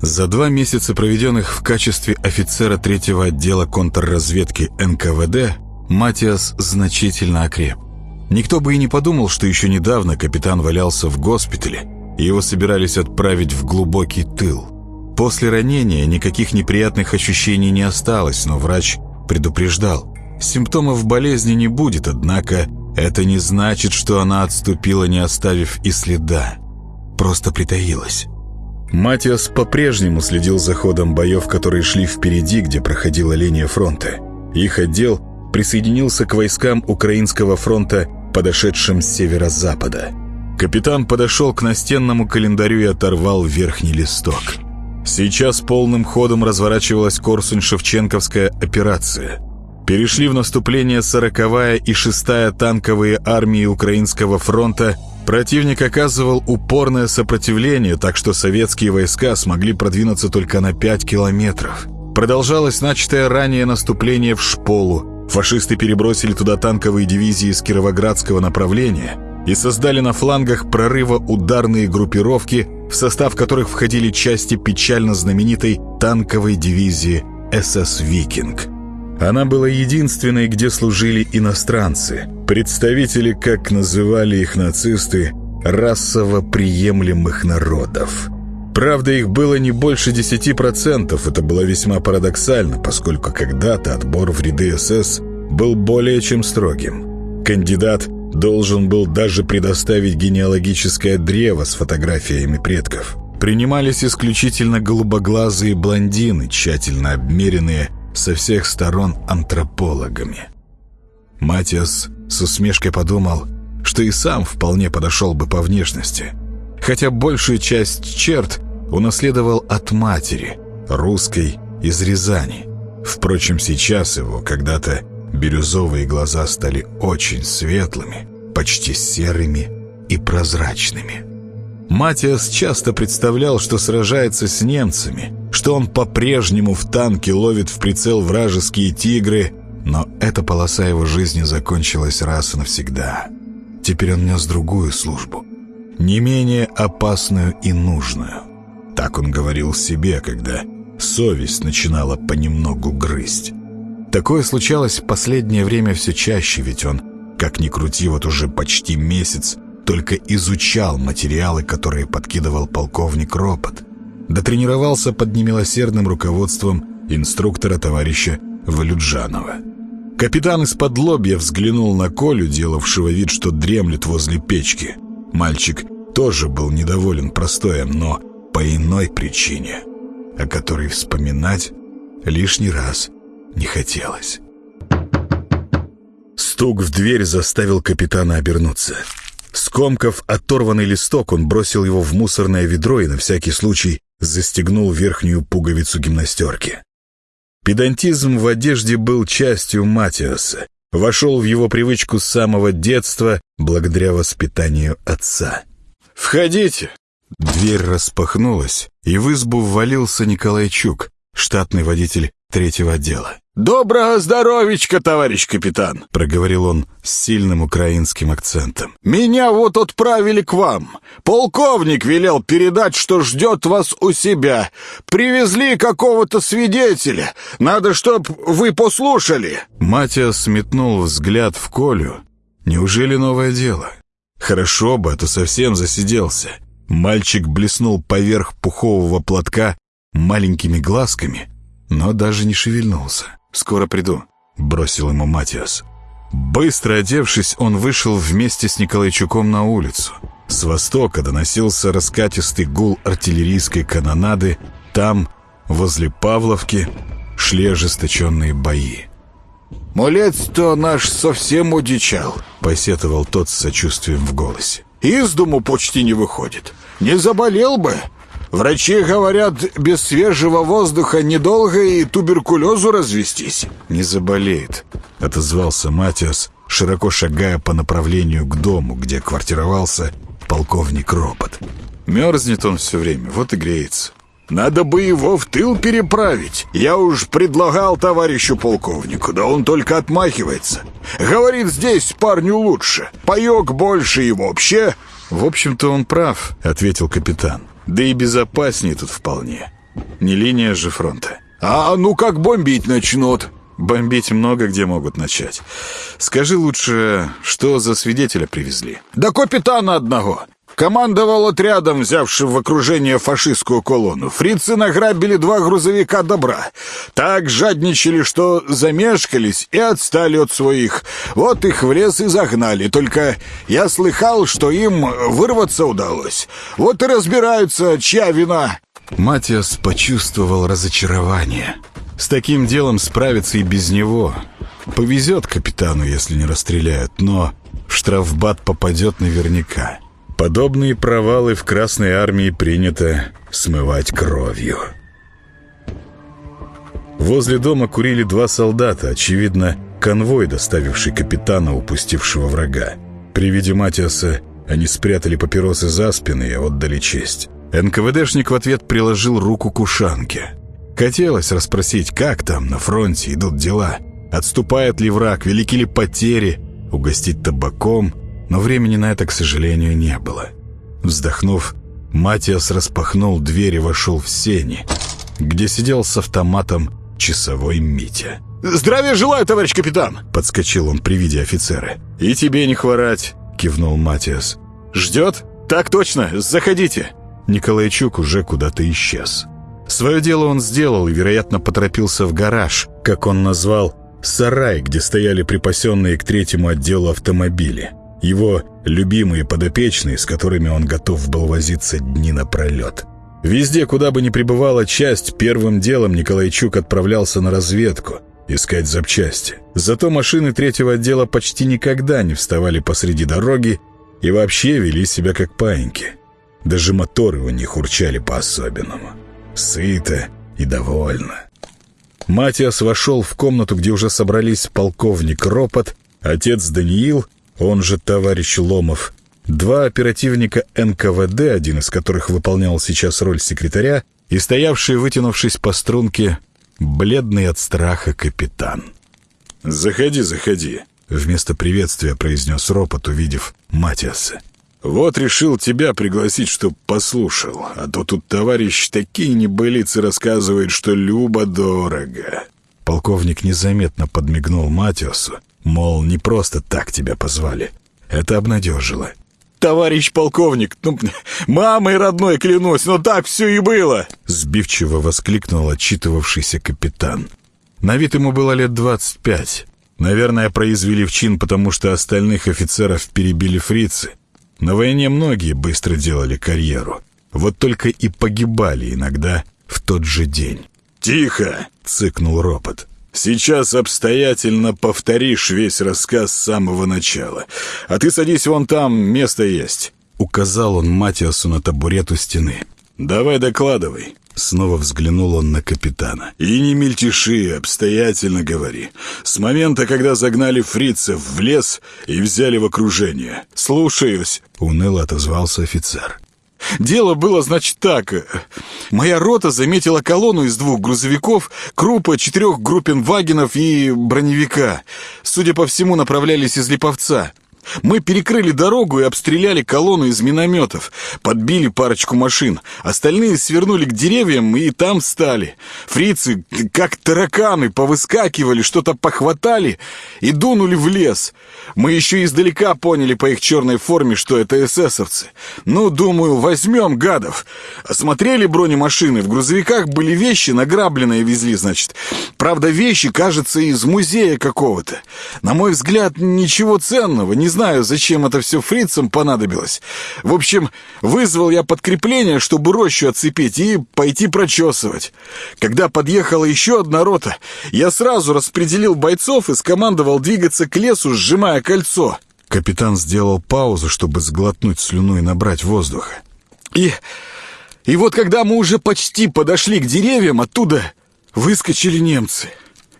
За два месяца, проведенных в качестве офицера третьего отдела контрразведки НКВД, Матиас значительно окреп. Никто бы и не подумал, что еще недавно капитан валялся в госпитале, и его собирались отправить в глубокий тыл. После ранения никаких неприятных ощущений не осталось, но врач предупреждал. Симптомов болезни не будет, однако это не значит, что она отступила, не оставив и следа. Просто притаилась. Матиас по-прежнему следил за ходом боев, которые шли впереди, где проходила линия фронта. Их отдел присоединился к войскам Украинского фронта, подошедшим с северо-запада. Капитан подошел к настенному календарю и оторвал верхний листок. Сейчас полным ходом разворачивалась Корсунь-Шевченковская операция. Перешли в наступление 40-я и 6-я танковые армии Украинского фронта – Противник оказывал упорное сопротивление, так что советские войска смогли продвинуться только на 5 километров. Продолжалось начатое ранее наступление в Шполу. Фашисты перебросили туда танковые дивизии из Кировоградского направления и создали на флангах прорыва ударные группировки, в состав которых входили части печально знаменитой танковой дивизии «СС Викинг». Она была единственной, где служили иностранцы, представители, как называли их нацисты, расово приемлемых народов. Правда, их было не больше 10%, это было весьма парадоксально, поскольку когда-то отбор в ряды СС был более чем строгим. Кандидат должен был даже предоставить генеалогическое древо с фотографиями предков. Принимались исключительно голубоглазые блондины, тщательно обмеренные со всех сторон антропологами. Матиас с усмешкой подумал, что и сам вполне подошел бы по внешности, хотя большую часть черт унаследовал от матери, русской из Рязани. Впрочем, сейчас его когда-то бирюзовые глаза стали очень светлыми, почти серыми и прозрачными. Матиас часто представлял, что сражается с немцами, что он по-прежнему в танке ловит в прицел вражеские «Тигры», но эта полоса его жизни закончилась раз и навсегда. Теперь он нес другую службу, не менее опасную и нужную. Так он говорил себе, когда совесть начинала понемногу грызть. Такое случалось в последнее время все чаще, ведь он, как ни крути, вот уже почти месяц только изучал материалы, которые подкидывал полковник Ропот. Дотренировался под немилосердным руководством инструктора товарища Валюджанова. Капитан из-под лобья взглянул на Колю, делавшего вид, что дремлет возле печки. Мальчик тоже был недоволен простоем, но по иной причине, о которой вспоминать лишний раз не хотелось. Стук в дверь заставил капитана обернуться. Скомкав оторванный листок, он бросил его в мусорное ведро и на всякий случай застегнул верхнюю пуговицу гимнастерки. Педантизм в одежде был частью Матиаса, вошел в его привычку с самого детства благодаря воспитанию отца. «Входите!» Дверь распахнулась, и в избу ввалился Николайчук, штатный водитель третьего отдела. «Доброго здоровичка, товарищ капитан!» — проговорил он с сильным украинским акцентом. «Меня вот отправили к вам. Полковник велел передать, что ждет вас у себя. Привезли какого-то свидетеля. Надо, чтоб вы послушали». Матиас сметнул взгляд в Колю. «Неужели новое дело? Хорошо бы, а то совсем засиделся». Мальчик блеснул поверх пухового платка маленькими глазками, но даже не шевельнулся. «Скоро приду», — бросил ему Матиас. Быстро одевшись, он вышел вместе с Николайчуком на улицу. С востока доносился раскатистый гул артиллерийской канонады. Там, возле Павловки, шли ожесточенные бои. «Молец-то наш совсем удичал», — посетовал тот с сочувствием в голосе. «Из дому почти не выходит. Не заболел бы, Врачи говорят, без свежего воздуха недолго и туберкулезу развестись. Не заболеет, отозвался Матиас, широко шагая по направлению к дому, где квартировался полковник Ропот. Мерзнет он все время, вот и греется. Надо бы его в тыл переправить. Я уж предлагал товарищу полковнику, да он только отмахивается. Говорит, здесь парню лучше. Паек больше и вообще... В общем-то он прав, ответил капитан. Да и безопаснее тут вполне. Не линия же фронта. А ну как бомбить начнут? Бомбить много где могут начать. Скажи лучше, что за свидетеля привезли? Да капитана одного. Командовал отрядом, взявшим в окружение фашистскую колонну. Фрицы награбили два грузовика добра. Так жадничали, что замешкались и отстали от своих. Вот их в лес и загнали. Только я слыхал, что им вырваться удалось. Вот и разбираются, чья вина. Матиас почувствовал разочарование. С таким делом справиться и без него. Повезет капитану, если не расстреляют, но в штрафбат попадет наверняка. Подобные провалы в Красной Армии принято смывать кровью. Возле дома курили два солдата, очевидно, конвой, доставивший капитана, упустившего врага. При виде Матиаса они спрятали папиросы за спины и отдали честь. НКВДшник в ответ приложил руку к ушанке. Хотелось расспросить, как там на фронте идут дела, отступает ли враг, велики ли потери, угостить табаком — но времени на это, к сожалению, не было. Вздохнув, Матиас распахнул дверь и вошел в сени, где сидел с автоматом часовой Митя. «Здравия желаю, товарищ капитан!» — подскочил он при виде офицера. «И тебе не хворать!» — кивнул Матиас. «Ждет? Так точно! Заходите!» Николайчук уже куда-то исчез. Свое дело он сделал и, вероятно, поторопился в гараж, как он назвал, сарай, где стояли припасенные к третьему отделу автомобили его любимые подопечные, с которыми он готов был возиться дни напролет. Везде, куда бы ни пребывала часть, первым делом Николайчук отправлялся на разведку, искать запчасти. Зато машины третьего отдела почти никогда не вставали посреди дороги и вообще вели себя как паиньки. Даже моторы у них урчали по-особенному. Сыто и довольно. Матиас вошел в комнату, где уже собрались полковник Ропот, отец Даниил он же товарищ Ломов, два оперативника НКВД, один из которых выполнял сейчас роль секретаря, и стоявший, вытянувшись по струнке, бледный от страха капитан. «Заходи, заходи», — вместо приветствия произнес ропот, увидев Матиаса. «Вот решил тебя пригласить, чтоб послушал, а то тут товарищ такие небылицы рассказывает, что любо-дорого». Полковник незаметно подмигнул Матиасу, Мол, не просто так тебя позвали. Это обнадежило. «Товарищ полковник, ну, мамой родной клянусь, но так все и было!» Сбивчиво воскликнул отчитывавшийся капитан. На вид ему было лет двадцать пять. Наверное, произвели в чин, потому что остальных офицеров перебили фрицы. На войне многие быстро делали карьеру. Вот только и погибали иногда в тот же день. «Тихо!» — цыкнул ропот. Сейчас обстоятельно повторишь весь рассказ с самого начала. А ты садись вон там, место есть». Указал он Матиасу на табурет у стены. «Давай докладывай». Снова взглянул он на капитана. «И не мельтеши, обстоятельно говори. С момента, когда загнали фрицев в лес и взяли в окружение. Слушаюсь», — уныло отозвался офицер. Дело было, значит, так. Моя рота заметила колонну из двух грузовиков, крупа, четырех группен вагенов и броневика. Судя по всему, направлялись из Липовца. Мы перекрыли дорогу и обстреляли колонну из минометов, подбили парочку машин. Остальные свернули к деревьям и там стали. Фрицы, как тараканы, повыскакивали, что-то похватали и дунули в лес. Мы еще издалека поняли по их черной форме, что это эсэсовцы. Ну, думаю, возьмем гадов. Осмотрели бронемашины, в грузовиках были вещи, награбленные везли, значит. Правда, вещи, кажется, из музея какого-то. На мой взгляд, ничего ценного, не знаю, зачем это все фрицам понадобилось. В общем, вызвал я подкрепление, чтобы рощу оцепить и пойти прочесывать. Когда подъехала еще одна рота, я сразу распределил бойцов и скомандовал двигаться к лесу, сжимая кольцо. Капитан сделал паузу, чтобы сглотнуть слюну и набрать воздуха. И... И вот когда мы уже почти подошли к деревьям, оттуда выскочили немцы.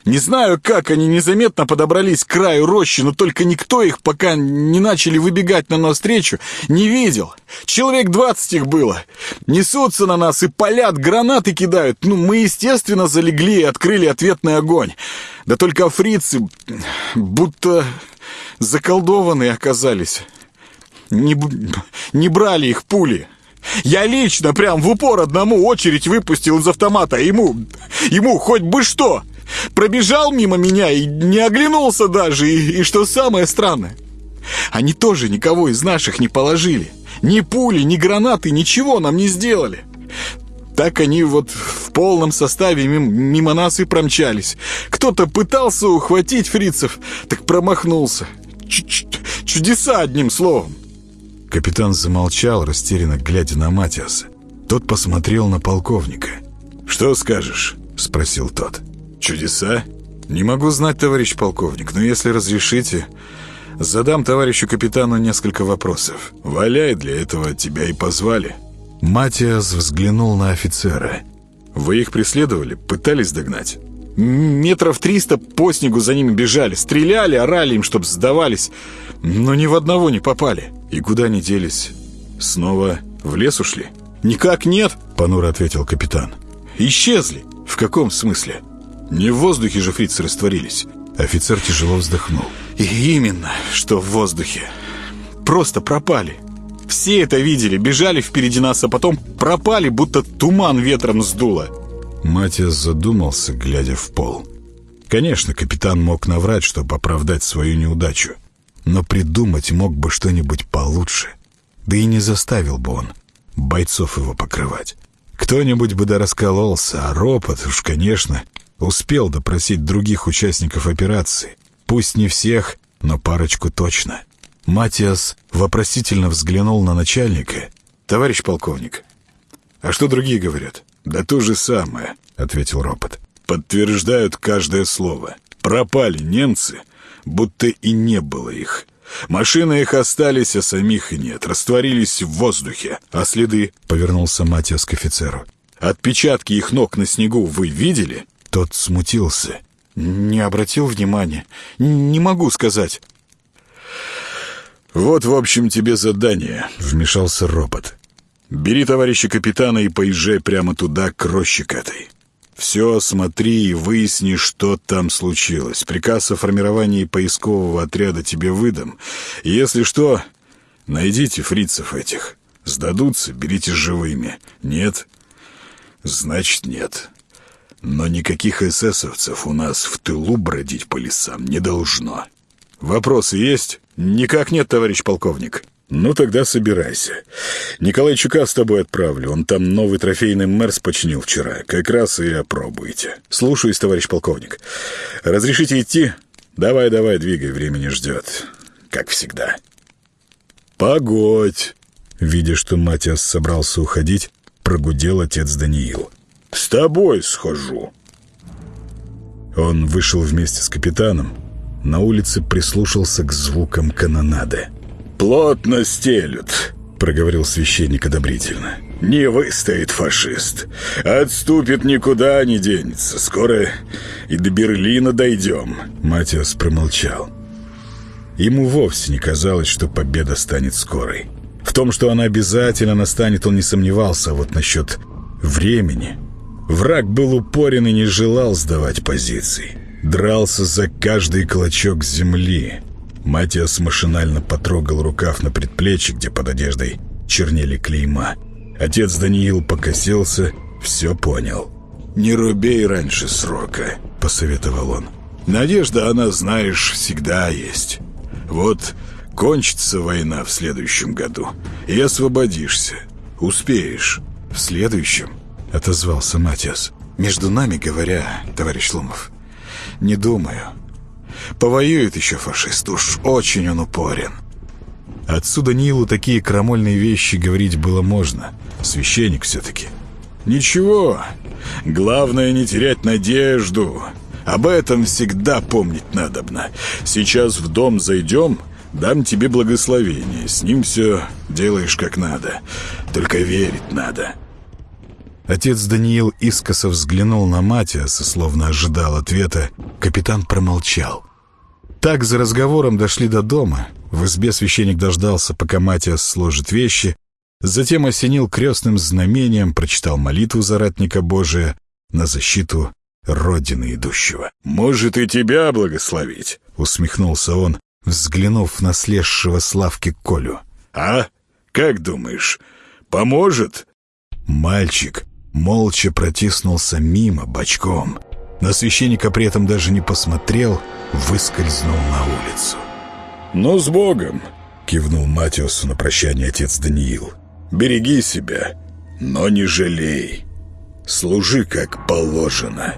Не знаю, как они незаметно подобрались к краю рощи, но только никто их, пока не начали выбегать нам навстречу, не видел. Человек двадцать их было. Несутся на нас и палят, гранаты кидают. Ну, мы, естественно, залегли и открыли ответный огонь. Да только фрицы будто заколдованные оказались. Не, не брали их пули. Я лично прям в упор одному очередь выпустил из автомата. Ему, ему хоть бы что. Пробежал мимо меня и не оглянулся даже. И, и что самое странное, они тоже никого из наших не положили. Ни пули, ни гранаты, ничего нам не сделали. Так они вот в полном составе мимо нас и промчались. Кто-то пытался ухватить фрицев, так промахнулся. Ч -ч Чудеса, одним словом. Капитан замолчал, растерянно глядя на Матиаса. Тот посмотрел на полковника. «Что скажешь?» — спросил тот. «Чудеса?» «Не могу знать, товарищ полковник, но если разрешите, задам товарищу капитану несколько вопросов. Валяй, для этого тебя и позвали». Матиас взглянул на офицера. «Вы их преследовали? Пытались догнать?» «Метров триста по снегу за ними бежали, стреляли, орали им, чтоб сдавались, но ни в одного не попали». «И куда они делись? Снова в лес ушли?» «Никак нет», — понуро ответил капитан. «Исчезли». «В каком смысле?» «Не в воздухе же фрицы растворились». Офицер тяжело вздохнул. И «Именно, что в воздухе. Просто пропали. Все это видели, бежали впереди нас, а потом пропали, будто туман ветром сдуло». Матиас задумался, глядя в пол. Конечно, капитан мог наврать, чтобы оправдать свою неудачу но придумать мог бы что-нибудь получше. Да и не заставил бы он бойцов его покрывать. Кто-нибудь бы да раскололся, а ропот уж, конечно, успел допросить других участников операции. Пусть не всех, но парочку точно. Матиас вопросительно взглянул на начальника. «Товарищ полковник, а что другие говорят?» «Да то же самое», — ответил ропот. «Подтверждают каждое слово. Пропали немцы, будто и не было их. Машины их остались, а самих нет. Растворились в воздухе. А следы, — повернулся Матиас к офицеру, — отпечатки их ног на снегу вы видели? Тот смутился. Не обратил внимания. Не могу сказать. «Вот, в общем, тебе задание», — вмешался робот. «Бери товарища капитана и поезжай прямо туда, к роще к этой. Все осмотри и выясни, что там случилось. Приказ о формировании поискового отряда тебе выдам. Если что, найдите фрицев этих. Сдадутся, берите живыми. Нет? Значит, нет. Но никаких эсэсовцев у нас в тылу бродить по лесам не должно. Вопросы есть? Никак нет, товарищ полковник. «Ну, тогда собирайся. Николайчука с тобой отправлю. Он там новый трофейный Мерс починил вчера. Как раз и опробуйте. Слушаюсь, товарищ полковник. Разрешите идти? Давай, давай, двигай, времени ждет. Как всегда». «Погодь!» Видя, что Матиас собрался уходить, прогудел отец Даниил. «С тобой схожу». Он вышел вместе с капитаном. На улице прислушался к звукам канонады. «Плотно стелют», — проговорил священник одобрительно. «Не выстоит фашист. Отступит никуда не денется. Скоро и до Берлина дойдем». Матиас промолчал. Ему вовсе не казалось, что победа станет скорой. В том, что она обязательно настанет, он не сомневался, а вот насчет времени... Враг был упорен и не желал сдавать позиции. Дрался за каждый клочок земли. Матиас машинально потрогал рукав на предплечье, где под одеждой чернели клейма. Отец Даниил покосился, все понял. «Не рубей раньше срока», — посоветовал он. «Надежда, она, знаешь, всегда есть. Вот кончится война в следующем году, и освободишься. Успеешь». «В следующем?» — отозвался Матиас. «Между нами говоря, товарищ Ломов, не думаю». Повоюет еще фашист, уж очень он упорен. Отсюда Нилу такие крамольные вещи говорить было можно. Священник все-таки. Ничего, главное не терять надежду. Об этом всегда помнить надобно. Сейчас в дом зайдем, дам тебе благословение. С ним все делаешь как надо. Только верить надо. Отец Даниил искоса взглянул на Матиаса, словно ожидал ответа. Капитан промолчал. Так за разговором дошли до дома. В избе священник дождался, пока Матиас сложит вещи, затем осенил крестным знамением, прочитал молитву за ратника Божия на защиту Родины идущего. «Может, и тебя благословить?» — усмехнулся он, взглянув на слезшего Славки Колю. «А? Как думаешь, Поможет?» Мальчик молча протиснулся мимо бочком. На священника при этом даже не посмотрел, выскользнул на улицу. «Ну, с Богом!» — кивнул Матиусу на прощание отец Даниил. «Береги себя, но не жалей. Служи, как положено».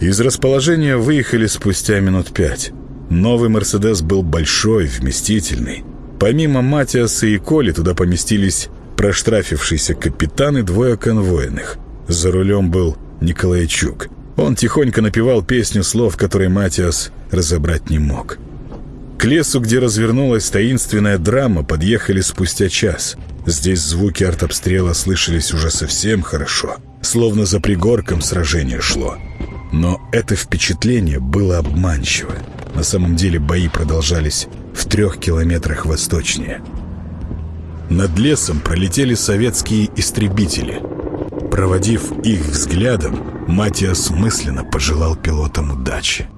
Из расположения выехали спустя минут пять. Новый «Мерседес» был большой, вместительный. Помимо Матиаса и Коли туда поместились проштрафившийся капитан и двое конвойных. За рулем был Николайчук. Он тихонько напевал песню слов, которые Матиас разобрать не мог. К лесу, где развернулась таинственная драма, подъехали спустя час. Здесь звуки артобстрела слышались уже совсем хорошо, словно за пригорком сражение шло. Но это впечатление было обманчиво. На самом деле бои продолжались в трех километрах восточнее. Над лесом пролетели советские истребители. Проводив их взглядом, Матиас мысленно пожелал пилотам удачи.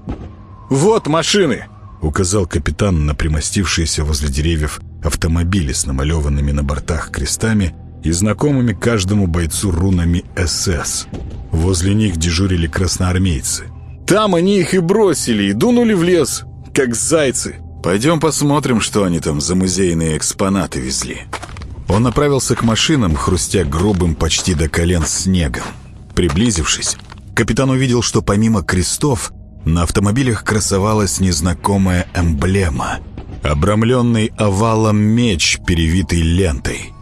«Вот машины!» — указал капитан на примостившиеся возле деревьев автомобили с намалеванными на бортах крестами и знакомыми каждому бойцу рунами СС. Возле них дежурили красноармейцы. «Там они их и бросили, и дунули в лес, как зайцы. Пойдем посмотрим, что они там за музейные экспонаты везли». Он направился к машинам, хрустя грубым почти до колен снегом. Приблизившись, капитан увидел, что помимо крестов на автомобилях красовалась незнакомая эмблема. Обрамленный овалом меч, перевитый лентой.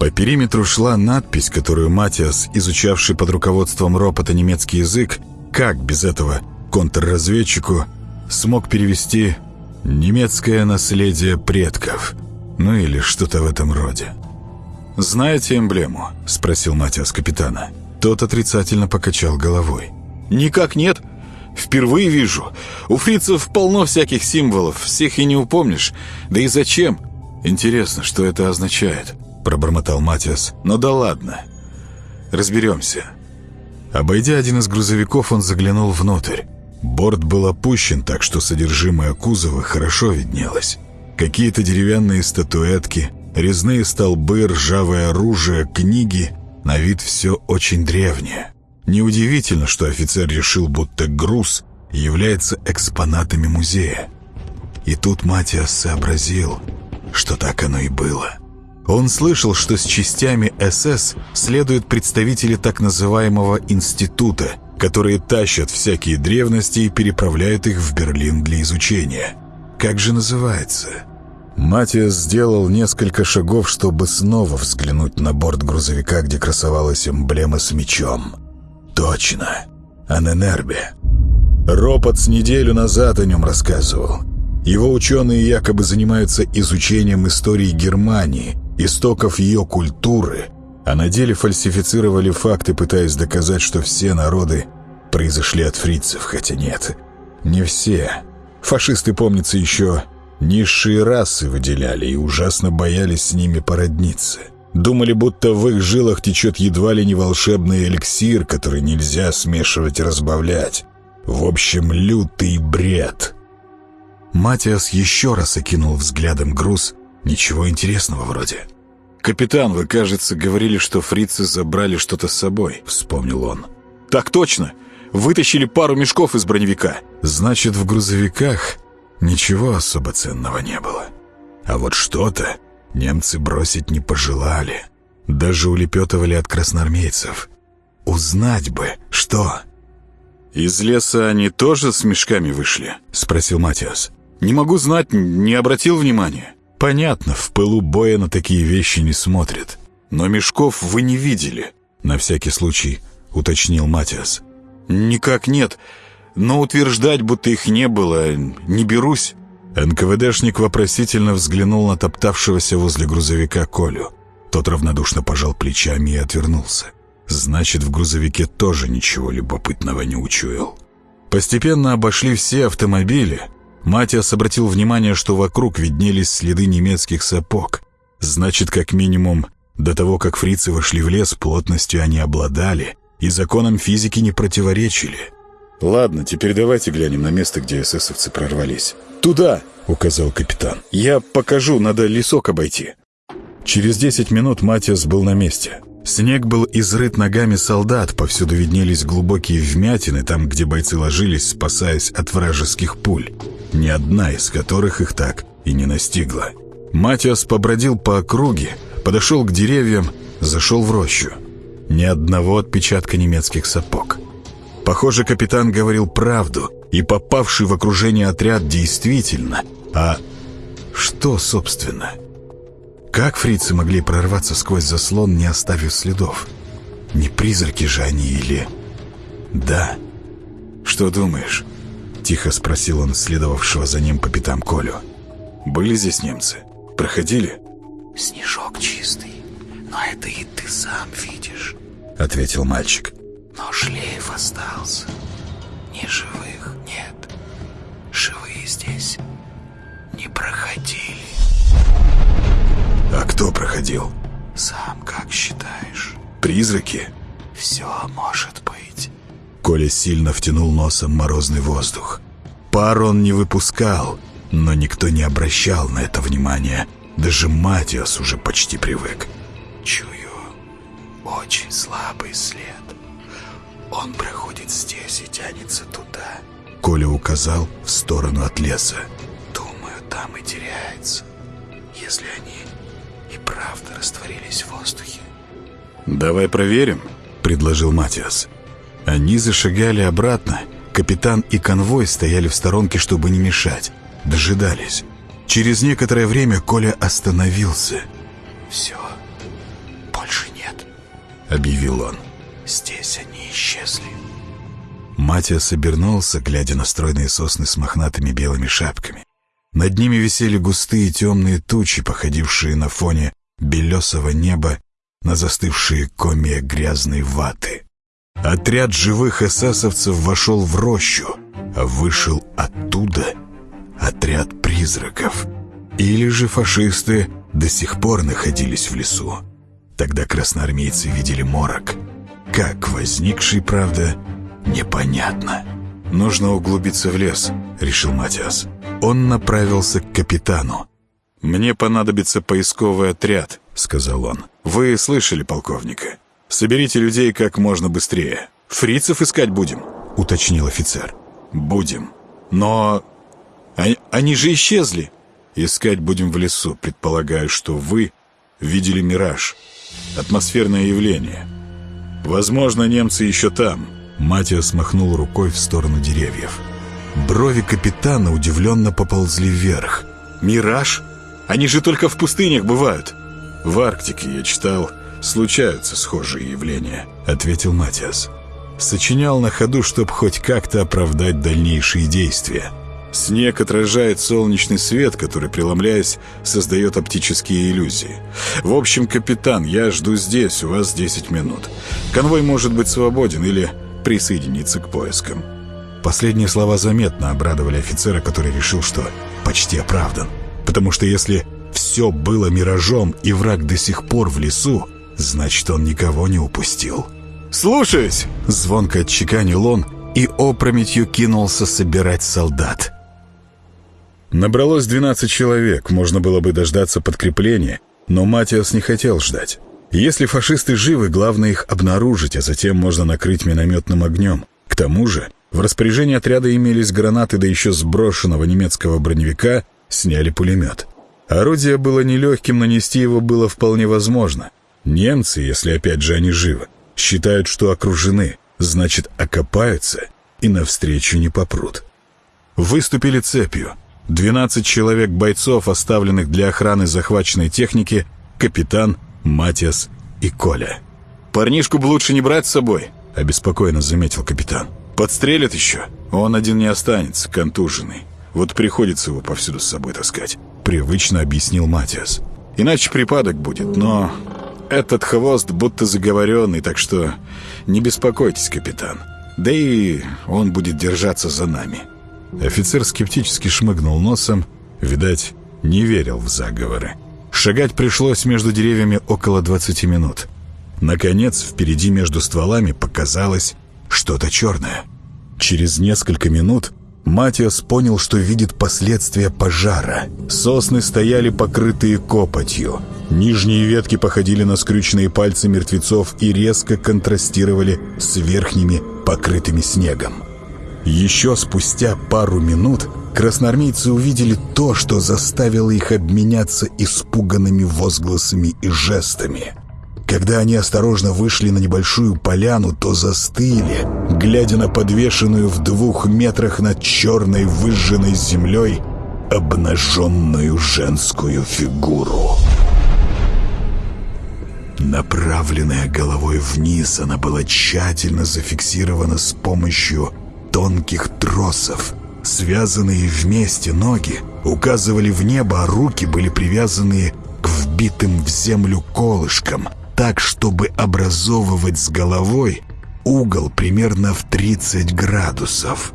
По периметру шла надпись, которую Матиас, изучавший под руководством ропота немецкий язык, как без этого контрразведчику, смог перевести «немецкое наследие предков», ну или что-то в этом роде. «Знаете эмблему?» — спросил Матиас капитана. Тот отрицательно покачал головой. «Никак нет. Впервые вижу. У фрицев полно всяких символов, всех и не упомнишь. Да и зачем? Интересно, что это означает?» Пробормотал Матиас. «Ну да ладно. Разберемся». Обойдя один из грузовиков, он заглянул внутрь. Борт был опущен, так что содержимое кузова хорошо виднелось. Какие-то деревянные статуэтки, резные столбы, ржавое оружие, книги. На вид все очень древнее. Неудивительно, что офицер решил, будто груз является экспонатами музея. И тут Матиас сообразил, что так оно и было. Он слышал, что с частями СС следуют представители так называемого «института», которые тащат всякие древности и переправляют их в Берлин для изучения. Как же называется? Матиас сделал несколько шагов, чтобы снова взглянуть на борт грузовика, где красовалась эмблема с мечом. Точно. Аненербе. Ропот с неделю назад о нем рассказывал. Его ученые якобы занимаются изучением истории Германии – истоков ее культуры, а на деле фальсифицировали факты, пытаясь доказать, что все народы произошли от фрицев, хотя нет, не все. Фашисты, помнится, еще низшие расы выделяли и ужасно боялись с ними породниться. Думали, будто в их жилах течет едва ли не волшебный эликсир, который нельзя смешивать и разбавлять. В общем, лютый бред. Матиас еще раз окинул взглядом груз, Ничего интересного вроде. «Капитан, вы, кажется, говорили, что фрицы забрали что-то с собой», — вспомнил он. «Так точно! Вытащили пару мешков из броневика». «Значит, в грузовиках ничего особо ценного не было. А вот что-то немцы бросить не пожелали. Даже улепетывали от красноармейцев. Узнать бы, что...» «Из леса они тоже с мешками вышли?» — спросил Матиас. «Не могу знать, не обратил внимания». Понятно, в пылу боя на такие вещи не смотрят. Но мешков вы не видели, на всякий случай уточнил Матиас. Никак нет, но утверждать, будто их не было, не берусь. НКВДшник вопросительно взглянул на топтавшегося возле грузовика Колю. Тот равнодушно пожал плечами и отвернулся. Значит, в грузовике тоже ничего любопытного не учуял. Постепенно обошли все автомобили, Матиас обратил внимание, что вокруг виднелись следы немецких сапог. Значит, как минимум, до того, как фрицы вошли в лес, плотностью они обладали и законам физики не противоречили. «Ладно, теперь давайте глянем на место, где эсэсовцы прорвались». «Туда!» — указал капитан. «Я покажу, надо лесок обойти». Через 10 минут Матиас был на месте. Снег был изрыт ногами солдат, повсюду виднелись глубокие вмятины, там, где бойцы ложились, спасаясь от вражеских пуль, ни одна из которых их так и не настигла. Матиас побродил по округе, подошел к деревьям, зашел в рощу. Ни одного отпечатка немецких сапог. Похоже, капитан говорил правду, и попавший в окружение отряд действительно. А что, собственно? Как фрицы могли прорваться сквозь заслон, не оставив следов? Не призраки же они или... Да. Что думаешь? Тихо спросил он следовавшего за ним по пятам Колю. Были здесь немцы? Проходили? Снежок чистый, но это и ты сам видишь, ответил мальчик. Но шлейф остался. Призраки? Все может быть. Коля сильно втянул носом морозный воздух. Пар он не выпускал, но никто не обращал на это внимания. Даже Матиас уже почти привык. Чую очень слабый след. Он проходит здесь и тянется туда. Коля указал в сторону от леса. Думаю, там и теряется. «Давай проверим», — предложил Матиас. Они зашагали обратно. Капитан и конвой стояли в сторонке, чтобы не мешать. Дожидались. Через некоторое время Коля остановился. «Все, больше нет», — объявил он. «Здесь они исчезли». Матиас обернулся, глядя на стройные сосны с мохнатыми белыми шапками. Над ними висели густые темные тучи, походившие на фоне белесого неба на застывшие комья грязной ваты. Отряд живых эсэсовцев вошел в рощу, а вышел оттуда отряд призраков. Или же фашисты до сих пор находились в лесу. Тогда красноармейцы видели морок. Как возникший, правда, непонятно. «Нужно углубиться в лес», — решил Матиас. Он направился к капитану. «Мне понадобится поисковый отряд», — сказал он. «Вы слышали полковника? Соберите людей как можно быстрее. Фрицев искать будем?» — уточнил офицер. «Будем. Но они, они же исчезли!» «Искать будем в лесу. Предполагаю, что вы видели мираж. Атмосферное явление. Возможно, немцы еще там». Матиас махнул рукой в сторону деревьев. Брови капитана удивленно поползли вверх. «Мираж? Они же только в пустынях бывают!» «В Арктике, я читал, случаются схожие явления», — ответил Матиас. Сочинял на ходу, чтобы хоть как-то оправдать дальнейшие действия. Снег отражает солнечный свет, который, преломляясь, создает оптические иллюзии. В общем, капитан, я жду здесь, у вас 10 минут. Конвой может быть свободен или присоединиться к поискам. Последние слова заметно обрадовали офицера, который решил, что почти оправдан. Потому что если все было миражом и враг до сих пор в лесу, значит, он никого не упустил. «Слушаюсь!» — звонко отчеканил он и опрометью кинулся собирать солдат. Набралось 12 человек, можно было бы дождаться подкрепления, но Матиас не хотел ждать. Если фашисты живы, главное их обнаружить, а затем можно накрыть минометным огнем. К тому же, в распоряжении отряда имелись гранаты, да еще сброшенного немецкого броневика сняли пулемет. Орудие было нелегким, нанести его было вполне возможно. Немцы, если опять же они живы, считают, что окружены, значит окопаются и навстречу не попрут. Выступили цепью. 12 человек бойцов, оставленных для охраны захваченной техники, капитан, Матиас и Коля. «Парнишку бы лучше не брать с собой», — обеспокоенно заметил капитан. «Подстрелят еще. Он один не останется, контуженный. Вот приходится его повсюду с собой таскать», — привычно объяснил Матиас. «Иначе припадок будет, но этот хвост будто заговоренный, так что не беспокойтесь, капитан. Да и он будет держаться за нами». Офицер скептически шмыгнул носом, видать, не верил в заговоры. Шагать пришлось между деревьями около 20 минут. Наконец, впереди между стволами показалось что-то черное. Через несколько минут Матиас понял, что видит последствия пожара. Сосны стояли покрытые копотью. Нижние ветки походили на скрюченные пальцы мертвецов и резко контрастировали с верхними, покрытыми снегом. Еще спустя пару минут красноармейцы увидели то, что заставило их обменяться испуганными возгласами и жестами. Когда они осторожно вышли на небольшую поляну, то застыли, глядя на подвешенную в двух метрах над черной выжженной землей обнаженную женскую фигуру. Направленная головой вниз, она была тщательно зафиксирована с помощью тонких тросов. Связанные вместе ноги указывали в небо, а руки были привязаны к вбитым в землю колышкам, так, чтобы образовывать с головой угол примерно в 30 градусов.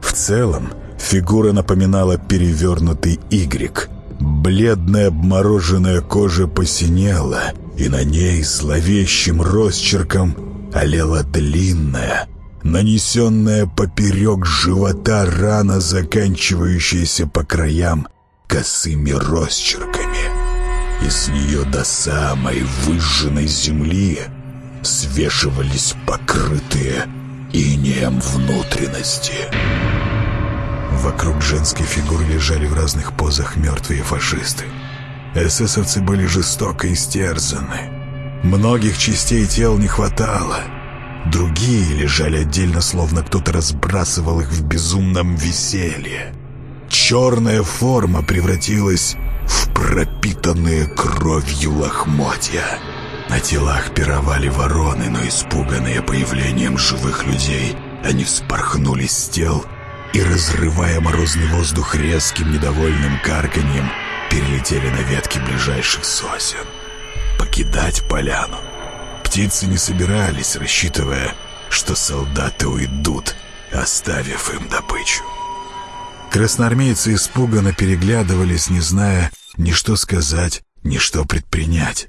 В целом, фигура напоминала перевернутый Y. Бледная обмороженная кожа посинела, и на ней зловещим росчерком олела длинная, нанесенная поперек живота рана, заканчивающаяся по краям косыми росчерками. И с нее до самой выжженной земли свешивались покрытые инеем внутренности. Вокруг женской фигуры лежали в разных позах мертвые фашисты. Эсэсовцы были жестоко истерзаны. Многих частей тел не хватало — Другие лежали отдельно, словно кто-то разбрасывал их в безумном веселье. Черная форма превратилась в пропитанные кровью лохмотья. На телах пировали вороны, но испуганные появлением живых людей, они вспорхнули с тел и, разрывая морозный воздух резким недовольным карканьем, перелетели на ветки ближайших сосен. Покидать поляну Птицы не собирались, рассчитывая, что солдаты уйдут, оставив им добычу. Красноармейцы испуганно переглядывались, не зная ни что сказать, ни что предпринять.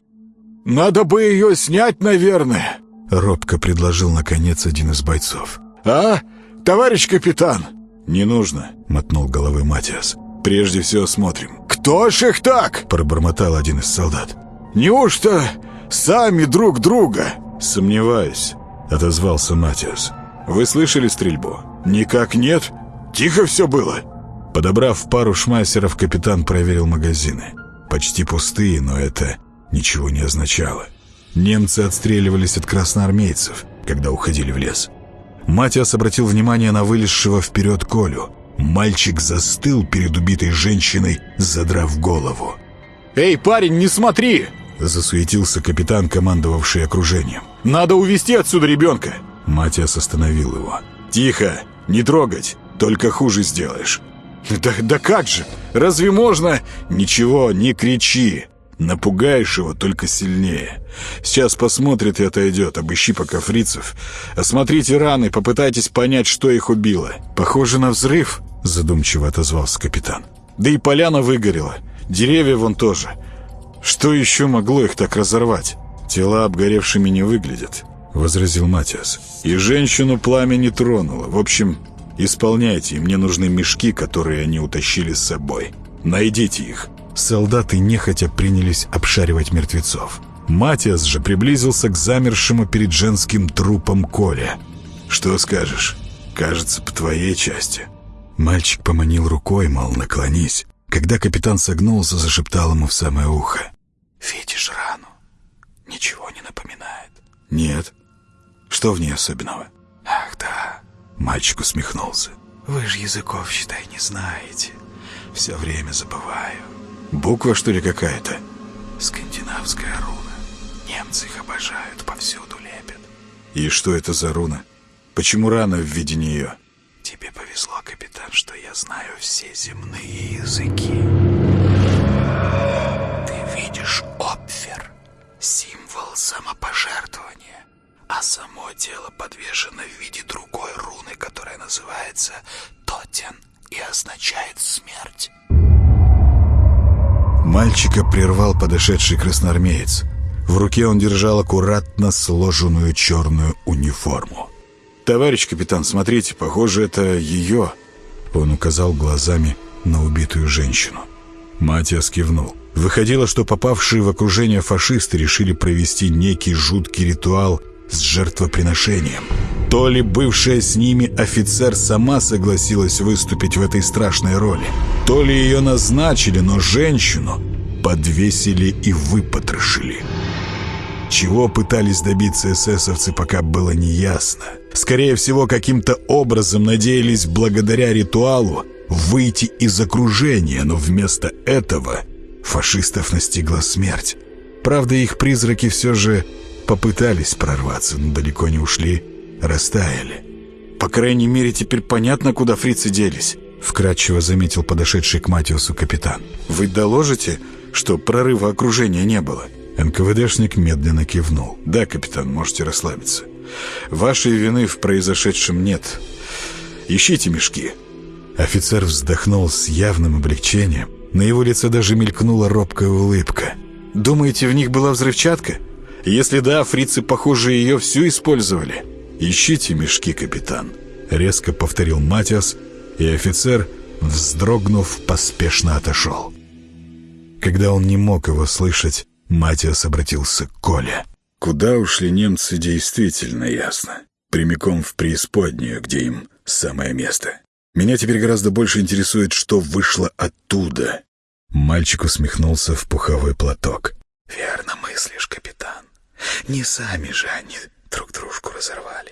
«Надо бы ее снять, наверное», — робко предложил, наконец, один из бойцов. «А, товарищ капитан?» «Не нужно», — мотнул головой Матиас. «Прежде всего смотрим». «Кто ж их так?» — пробормотал один из солдат. «Неужто сами друг друга?» «Сомневаюсь», — отозвался Матиас. «Вы слышали стрельбу?» «Никак нет. Тихо все было». Подобрав пару шмайсеров, капитан проверил магазины. Почти пустые, но это ничего не означало. Немцы отстреливались от красноармейцев, когда уходили в лес. Матиас обратил внимание на вылезшего вперед Колю. Мальчик застыл перед убитой женщиной, задрав голову. «Эй, парень, не смотри!» Засуетился капитан, командовавший окружением. «Надо увести отсюда ребенка!» Матиас остановил его. «Тихо! Не трогать! Только хуже сделаешь!» «Да, да как же! Разве можно?» «Ничего, не кричи! Напугаешь его только сильнее. Сейчас посмотрит и отойдет. Обыщи пока фрицев. Осмотрите раны, попытайтесь понять, что их убило. Похоже на взрыв», — задумчиво отозвался капитан. «Да и поляна выгорела. Деревья вон тоже. Что еще могло их так разорвать? Тела обгоревшими не выглядят, возразил Матиас. И женщину пламя не тронуло. В общем, исполняйте, мне нужны мешки, которые они утащили с собой. Найдите их. Солдаты нехотя принялись обшаривать мертвецов. Матиас же приблизился к замершему перед женским трупом Коле. «Что скажешь? Кажется, по твоей части». Мальчик поманил рукой, мол, наклонись. Когда капитан согнулся, зашептал ему в самое ухо. «Видишь рану? Ничего не напоминает?» «Нет. Что в ней особенного?» «Ах, да». Мальчик усмехнулся. «Вы же языков, считай, не знаете. Все время забываю». «Буква, что ли, какая-то?» «Скандинавская руна. Немцы их обожают, повсюду лепят». «И что это за руна? Почему рана в виде нее?» Тебе повезло, капитан, что я знаю все земные языки. Ты видишь опфер, символ самопожертвования, а само тело подвешено в виде другой руны, которая называется Тотен и означает смерть. Мальчика прервал подошедший красноармеец. В руке он держал аккуратно сложенную черную униформу. «Товарищ капитан, смотрите, похоже, это ее». Он указал глазами на убитую женщину. Матиас кивнул. Выходило, что попавшие в окружение фашисты решили провести некий жуткий ритуал с жертвоприношением. То ли бывшая с ними офицер сама согласилась выступить в этой страшной роли, то ли ее назначили, но женщину подвесили и выпотрошили. Чего пытались добиться эсэсовцы, пока было неясно. Скорее всего, каким-то образом надеялись благодаря ритуалу выйти из окружения, но вместо этого фашистов настигла смерть. Правда, их призраки все же попытались прорваться, но далеко не ушли, растаяли. «По крайней мере, теперь понятно, куда фрицы делись», — вкратчиво заметил подошедший к Матиусу капитан. «Вы доложите, что прорыва окружения не было?» НКВДшник медленно кивнул. «Да, капитан, можете расслабиться. Вашей вины в произошедшем нет. Ищите мешки». Офицер вздохнул с явным облегчением. На его лице даже мелькнула робкая улыбка. «Думаете, в них была взрывчатка? Если да, фрицы, похоже, ее всю использовали. Ищите мешки, капитан». Резко повторил Матиас, и офицер, вздрогнув, поспешно отошел. Когда он не мог его слышать, Матиас обратился к Коле. «Куда ушли немцы, действительно ясно. Прямиком в преисподнюю, где им самое место. Меня теперь гораздо больше интересует, что вышло оттуда». Мальчик усмехнулся в пуховой платок. «Верно мыслишь, капитан. Не сами же они друг дружку разорвали».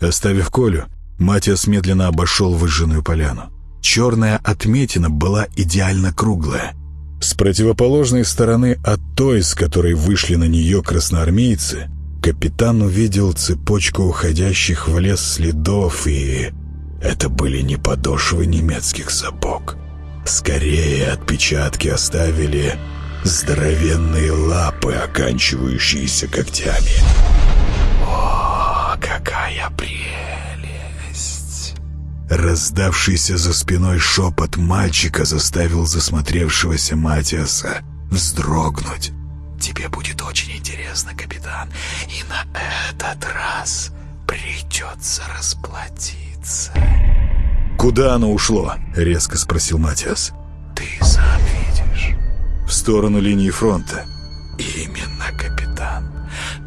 Оставив Колю, Матиас медленно обошел выжженную поляну. Черная отметина была идеально круглая — с противоположной стороны от той, с которой вышли на нее красноармейцы, капитан увидел цепочку уходящих в лес следов, и это были не подошвы немецких сапог. Скорее, отпечатки оставили здоровенные лапы, оканчивающиеся когтями. «О, какая прелесть!» Раздавшийся за спиной шепот мальчика заставил засмотревшегося Матиаса вздрогнуть. «Тебе будет очень интересно, капитан, и на этот раз придется расплатиться». «Куда оно ушло?» — резко спросил Матиас. «Ты сам видишь». «В сторону линии фронта». «Именно, капитан.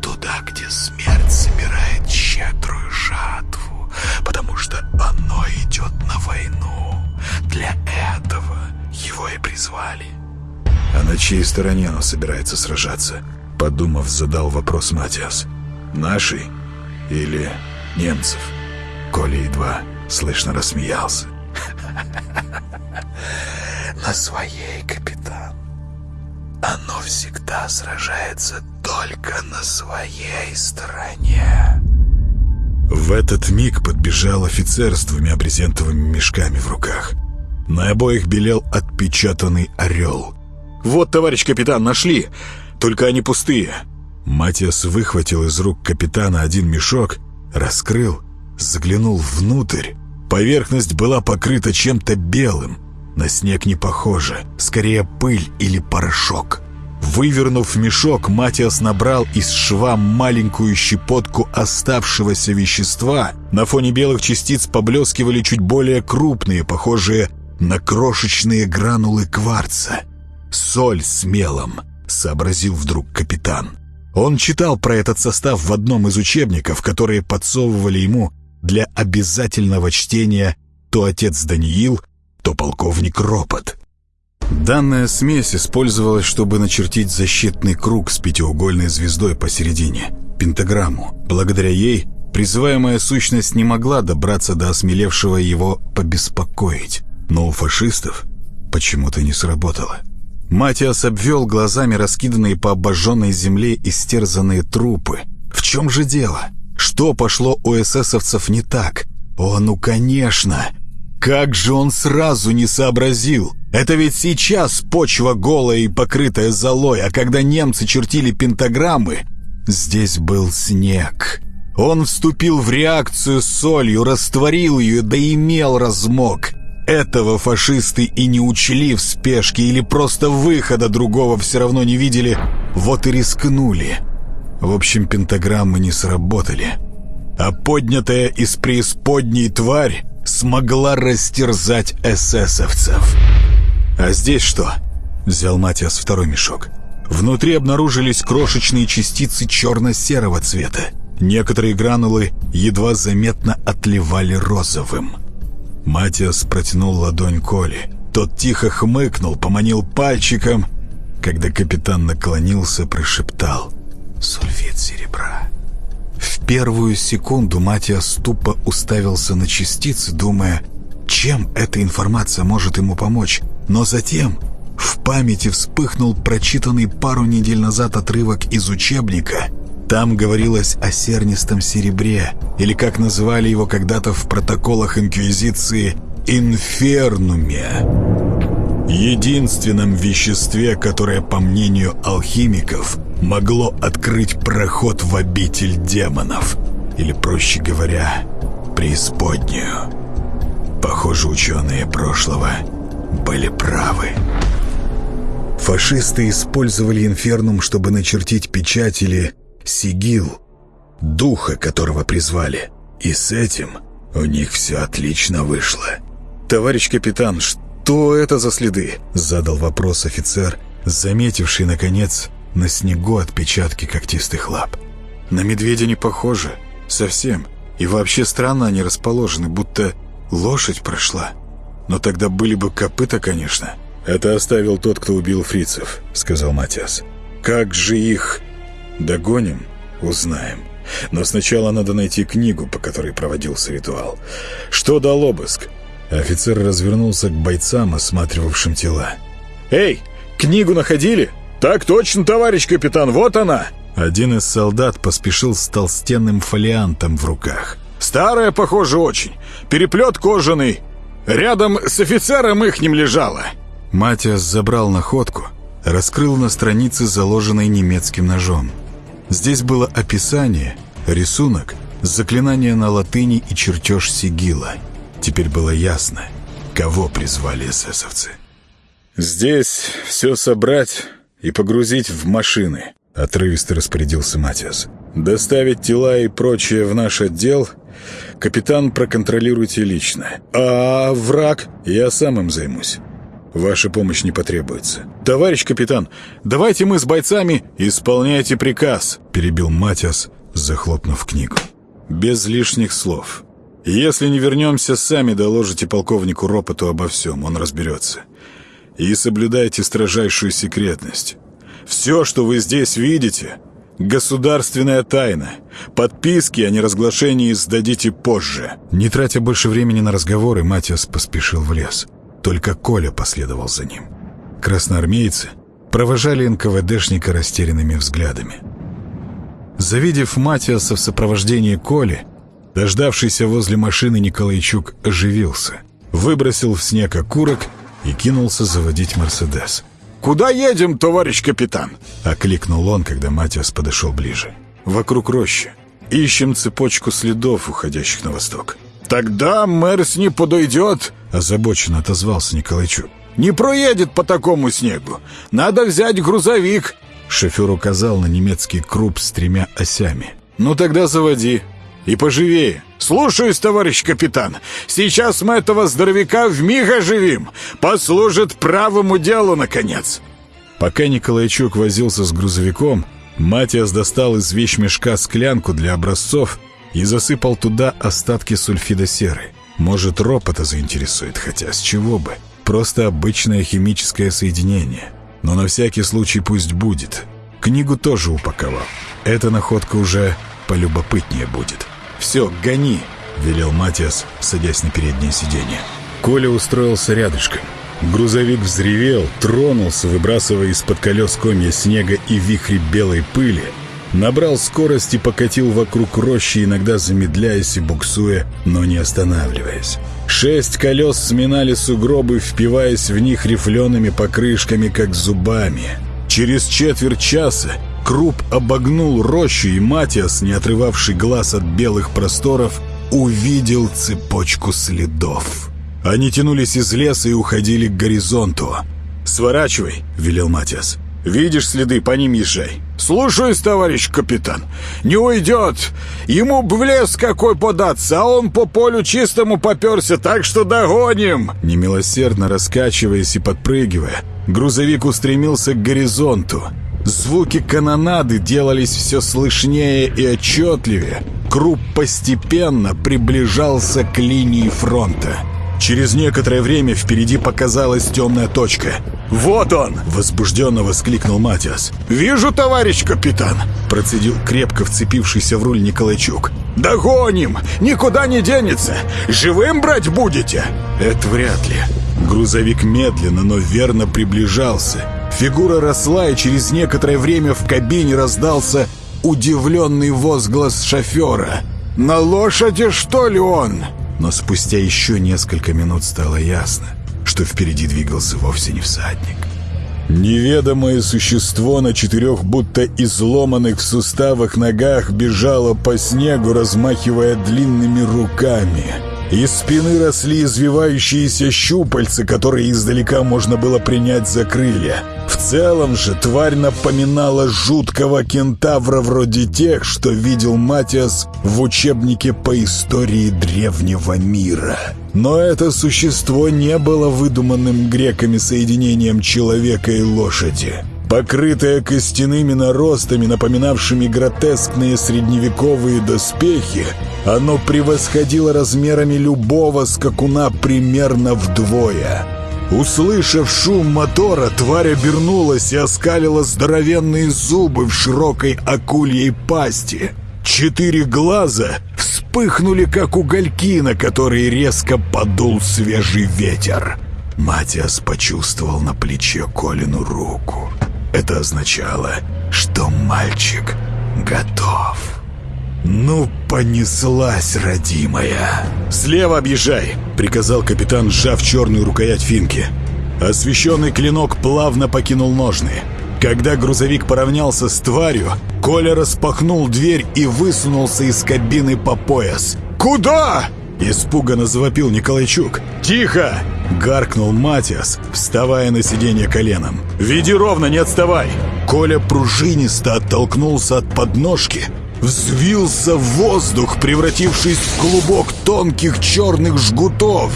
Туда, где смерть собирает щедрую жатву, потому что оно идет на войну. Для этого его и призвали. А на чьей стороне оно собирается сражаться? Подумав, задал вопрос Матиас. Нашей или немцев? Коля едва слышно рассмеялся. На своей, капитан. Оно всегда сражается только на своей стороне. В этот миг подбежал офицер с двумя брезентовыми мешками в руках. На обоих белел отпечатанный орел. «Вот, товарищ капитан, нашли! Только они пустые!» Матиас выхватил из рук капитана один мешок, раскрыл, заглянул внутрь. Поверхность была покрыта чем-то белым. На снег не похоже, скорее пыль или порошок. Вывернув мешок, Матиас набрал из шва маленькую щепотку оставшегося вещества. На фоне белых частиц поблескивали чуть более крупные, похожие на крошечные гранулы кварца. «Соль с мелом», — сообразил вдруг капитан. Он читал про этот состав в одном из учебников, которые подсовывали ему для обязательного чтения то отец Даниил, то полковник Ропот. Данная смесь использовалась, чтобы начертить защитный круг с пятиугольной звездой посередине, пентаграмму. Благодаря ей призываемая сущность не могла добраться до осмелевшего его побеспокоить. Но у фашистов почему-то не сработало. Матиас обвел глазами раскиданные по обожженной земле истерзанные трупы. В чем же дело? Что пошло у эсэсовцев не так? О, ну конечно! Как же он сразу не сообразил? Это ведь сейчас почва голая и покрытая золой, а когда немцы чертили пентаграммы, здесь был снег. Он вступил в реакцию с солью, растворил ее, да имел размок. Этого фашисты и не учли в спешке или просто выхода другого все равно не видели, вот и рискнули. В общем, пентаграммы не сработали. А поднятая из преисподней тварь смогла растерзать эсэсовцев. А здесь что? Взял Матиас второй мешок. Внутри обнаружились крошечные частицы черно-серого цвета. Некоторые гранулы едва заметно отливали розовым. Матиас протянул ладонь Коли. Тот тихо хмыкнул, поманил пальчиком. Когда капитан наклонился, прошептал «Сульфид серебра». Первую секунду Матиас тупо уставился на частицы, думая, чем эта информация может ему помочь. Но затем в памяти вспыхнул прочитанный пару недель назад отрывок из учебника. Там говорилось о сернистом серебре, или как называли его когда-то в протоколах Инквизиции «инфернуме». Единственном веществе, которое, по мнению алхимиков, могло открыть проход в обитель демонов, или, проще говоря, преисподнюю. Похоже, ученые прошлого были правы. Фашисты использовали инфернум, чтобы начертить печать или сигил, духа которого призвали. И с этим у них все отлично вышло. «Товарищ капитан, что это за следы?» Задал вопрос офицер, заметивший, наконец, на снегу отпечатки когтистых лап. «На медведя не похоже. Совсем. И вообще странно они расположены, будто лошадь прошла. Но тогда были бы копыта, конечно». «Это оставил тот, кто убил фрицев», — сказал Матиас. «Как же их догоним, узнаем. Но сначала надо найти книгу, по которой проводился ритуал. Что дал обыск?» Офицер развернулся к бойцам, осматривавшим тела. «Эй, книгу находили?» «Так точно, товарищ капитан, вот она!» Один из солдат поспешил с толстенным фолиантом в руках. «Старая, похоже, очень. Переплет кожаный. Рядом с офицером ихним лежала». Матиас забрал находку, раскрыл на странице, заложенной немецким ножом. Здесь было описание, рисунок, заклинание на латыни и чертеж сигила. Теперь было ясно, кого призвали эсэсовцы. «Здесь все собрать и погрузить в машины», — отрывисто распорядился Матиас. «Доставить тела и прочее в наш отдел. Капитан, проконтролируйте лично. А враг я сам им займусь». Ваша помощь не потребуется. Товарищ капитан, давайте мы с бойцами исполняйте приказ, перебил Матиас, захлопнув книгу. Без лишних слов. Если не вернемся, сами доложите полковнику Ропоту обо всем, он разберется. И соблюдайте строжайшую секретность. Все, что вы здесь видите, государственная тайна. Подписки о неразглашении сдадите позже. Не тратя больше времени на разговоры, Матиас поспешил в лес. Только Коля последовал за ним. Красноармейцы провожали НКВДшника растерянными взглядами. Завидев Матиаса в сопровождении Коли, дождавшийся возле машины Николайчук оживился, выбросил в снег окурок и кинулся заводить «Мерседес». «Куда едем, товарищ капитан?» — окликнул он, когда Матиас подошел ближе. «Вокруг рощи. Ищем цепочку следов, уходящих на восток». «Тогда Мэрс не подойдет», — озабоченно отозвался Николайчук. «Не проедет по такому снегу. Надо взять грузовик». Шофер указал на немецкий круп с тремя осями. «Ну тогда заводи. И поживее». «Слушаюсь, товарищ капитан. Сейчас мы этого здоровяка вмиг оживим. Послужит правому делу, наконец». Пока Николайчук возился с грузовиком, Матиас достал из вещмешка склянку для образцов и засыпал туда остатки сульфида серы. Может, ропота заинтересует, хотя с чего бы? Просто обычное химическое соединение. Но на всякий случай пусть будет. Книгу тоже упаковал. Эта находка уже полюбопытнее будет. «Все, гони!» — велел Матиас, садясь на переднее сиденье. Коля устроился рядышком. Грузовик взревел, тронулся, выбрасывая из-под колес комья снега и вихри белой пыли, Набрал скорость и покатил вокруг рощи, иногда замедляясь и буксуя, но не останавливаясь. Шесть колес сминали сугробы, впиваясь в них рифлеными покрышками, как зубами. Через четверть часа Круп обогнул рощу, и Матиас, не отрывавший глаз от белых просторов, увидел цепочку следов. Они тянулись из леса и уходили к горизонту. «Сворачивай», — велел Матиас. Видишь следы, по ним езжай. Слушаюсь, товарищ капитан. Не уйдет. Ему бы в лес какой податься, а он по полю чистому поперся, так что догоним. Немилосердно раскачиваясь и подпрыгивая, Грузовик устремился к горизонту. Звуки канонады делались все слышнее и отчетливее. Круп постепенно приближался к линии фронта. Через некоторое время впереди показалась темная точка. «Вот он!» — возбужденно воскликнул Матиас. «Вижу, товарищ капитан!» — процедил крепко вцепившийся в руль Николайчук. «Догоним! Никуда не денется! Живым брать будете?» «Это вряд ли». Грузовик медленно, но верно приближался. Фигура росла, и через некоторое время в кабине раздался удивленный возглас шофера. «На лошади, что ли, он?» Но спустя еще несколько минут стало ясно, что впереди двигался вовсе не всадник. Неведомое существо на четырех будто изломанных в суставах ногах бежало по снегу, размахивая длинными руками — из спины росли извивающиеся щупальца, которые издалека можно было принять за крылья. В целом же тварь напоминала жуткого кентавра вроде тех, что видел Матиас в учебнике по истории древнего мира. Но это существо не было выдуманным греками соединением человека и лошади. Покрытое костяными наростами, напоминавшими гротескные средневековые доспехи, оно превосходило размерами любого скакуна примерно вдвое. Услышав шум мотора, тварь обернулась и оскалила здоровенные зубы в широкой акульей пасти. Четыре глаза вспыхнули, как угольки, на которые резко подул свежий ветер. Матиас почувствовал на плече Колину руку. Это означало, что мальчик готов. «Ну, понеслась, родимая!» «Слева объезжай!» — приказал капитан, сжав черную рукоять финки. Освещенный клинок плавно покинул ножны. Когда грузовик поравнялся с тварью, Коля распахнул дверь и высунулся из кабины по пояс. «Куда?» — испуганно завопил Николайчук. «Тихо!» Гаркнул Матиас, вставая на сиденье коленом. «Веди ровно, не отставай!» Коля пружинисто оттолкнулся от подножки, взвился в воздух, превратившись в клубок тонких черных жгутов,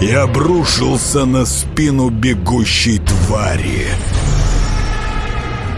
и обрушился на спину бегущей твари.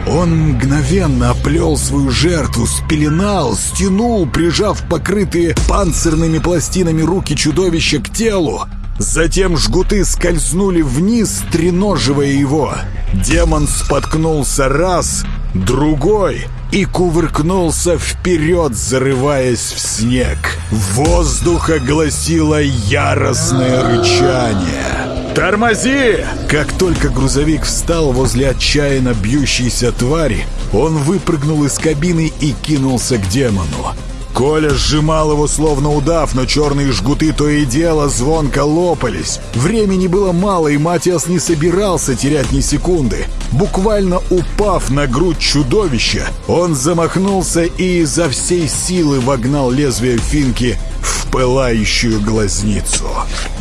Он мгновенно оплел свою жертву, спеленал, стянул, прижав покрытые панцирными пластинами руки чудовища к телу, Затем жгуты скользнули вниз, треноживая его. Демон споткнулся раз, другой и кувыркнулся вперед, зарываясь в снег. Воздух огласило яростное рычание. «Тормози!» Как только грузовик встал возле отчаянно бьющейся твари, он выпрыгнул из кабины и кинулся к демону. Коля сжимал его словно удав, но черные жгуты то и дело звонко лопались. Времени было мало, и Матиас не собирался терять ни секунды. Буквально упав на грудь чудовища, он замахнулся и изо всей силы вогнал лезвие финки в пылающую глазницу.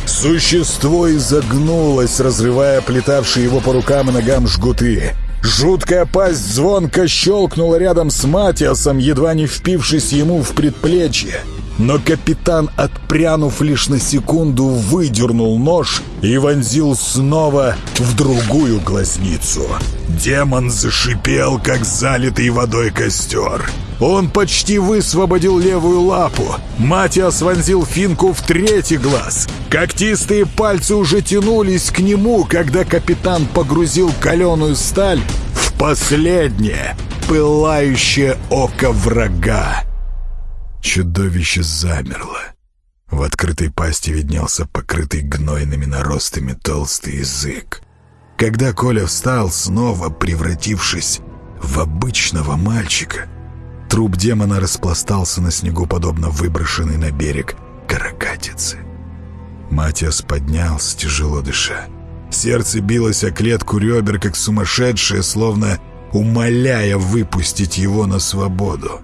Существо изогнулось, разрывая плетавшие его по рукам и ногам жгуты. Жуткая пасть звонко щелкнула рядом с Матиасом, едва не впившись ему в предплечье. Но капитан, отпрянув лишь на секунду, выдернул нож и вонзил снова в другую глазницу. Демон зашипел, как залитый водой костер. Он почти высвободил левую лапу. Матиас вонзил финку в третий глаз. Когтистые пальцы уже тянулись к нему, когда капитан погрузил каленую сталь в последнее, пылающее око врага. Чудовище замерло. В открытой пасти виднелся покрытый гнойными наростами толстый язык. Когда Коля встал, снова превратившись в обычного мальчика, труп демона распластался на снегу, подобно выброшенной на берег каракатицы. Матиас поднялся, тяжело дыша. Сердце билось о клетку ребер, как сумасшедшее, словно умоляя выпустить его на свободу.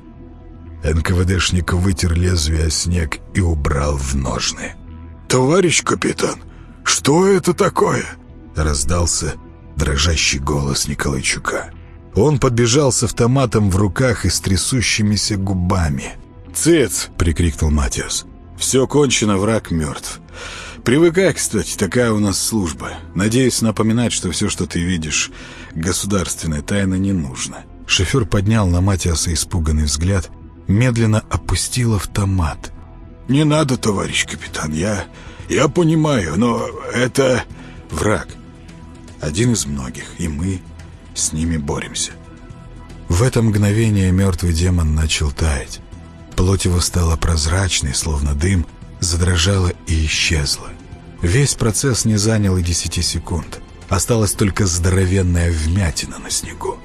НКВДшник вытер лезвие о снег и убрал в ножны. «Товарищ капитан, что это такое?» Раздался дрожащий голос Николайчука. Он подбежал с автоматом в руках и с трясущимися губами. «Цец!» — прикрикнул Матиас. «Все кончено, враг мертв. Привыкай, кстати, такая у нас служба. Надеюсь напоминать, что все, что ты видишь, государственная тайна не нужно. Шофер поднял на Матиаса испуганный взгляд, медленно опустил автомат. «Не надо, товарищ капитан, я... я понимаю, но это враг. Один из многих, и мы с ними боремся». В это мгновение мертвый демон начал таять. Плоть его стала прозрачной, словно дым, задрожала и исчезла. Весь процесс не занял и десяти секунд. Осталась только здоровенная вмятина на снегу.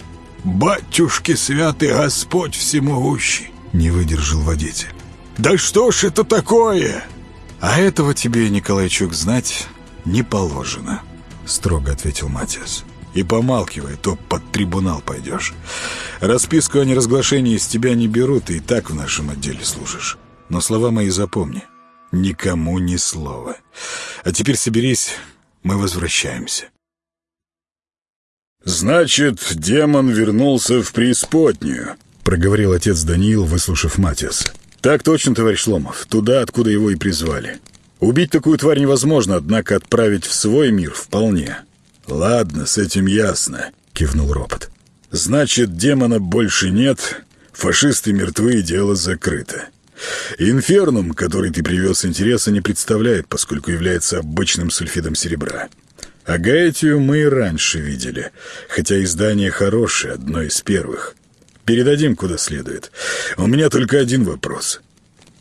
«Батюшки святый Господь всемогущий!» — не выдержал водитель. «Да что ж это такое?» «А этого тебе, Николайчук, знать не положено», — строго ответил Матиас. «И помалкивай, то под трибунал пойдешь. Расписку о неразглашении из тебя не берут, и так в нашем отделе служишь. Но слова мои запомни. Никому ни слова. А теперь соберись, мы возвращаемся. «Значит, демон вернулся в преисподнюю», — проговорил отец Даниил, выслушав Матиаса. «Так точно, товарищ Ломов, туда, откуда его и призвали. Убить такую тварь невозможно, однако отправить в свой мир вполне». «Ладно, с этим ясно», — кивнул робот. «Значит, демона больше нет, фашисты мертвы и дело закрыто. Инфернум, который ты привез интереса, не представляет, поскольку является обычным сульфидом серебра. А Гаэтию мы и раньше видели, хотя издание хорошее, одно из первых. Передадим куда следует. У меня только один вопрос.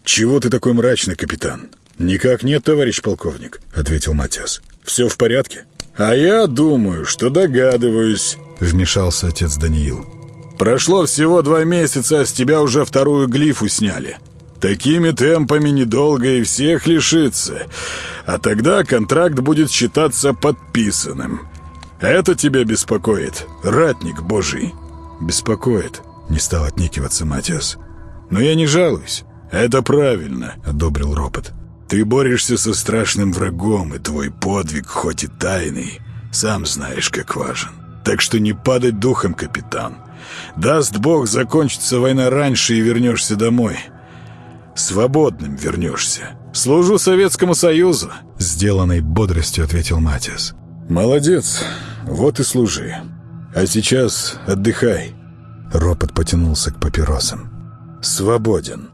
Чего ты такой мрачный, капитан? Никак нет, товарищ полковник, ответил Матиас. Все в порядке? А я думаю, что догадываюсь, вмешался отец Даниил. Прошло всего два месяца, а с тебя уже вторую глифу сняли. Такими темпами недолго и всех лишится. А тогда контракт будет считаться подписанным. Это тебя беспокоит, ратник божий?» «Беспокоит», — не стал отникиваться Матиас. «Но я не жалуюсь. Это правильно», — одобрил робот. «Ты борешься со страшным врагом, и твой подвиг, хоть и тайный, сам знаешь, как важен. Так что не падать духом, капитан. Даст бог, закончится война раньше и вернешься домой свободным вернешься. Служу Советскому Союзу», — сделанной бодростью ответил Матиас. «Молодец, вот и служи. А сейчас отдыхай». Ропот потянулся к папиросам. «Свободен».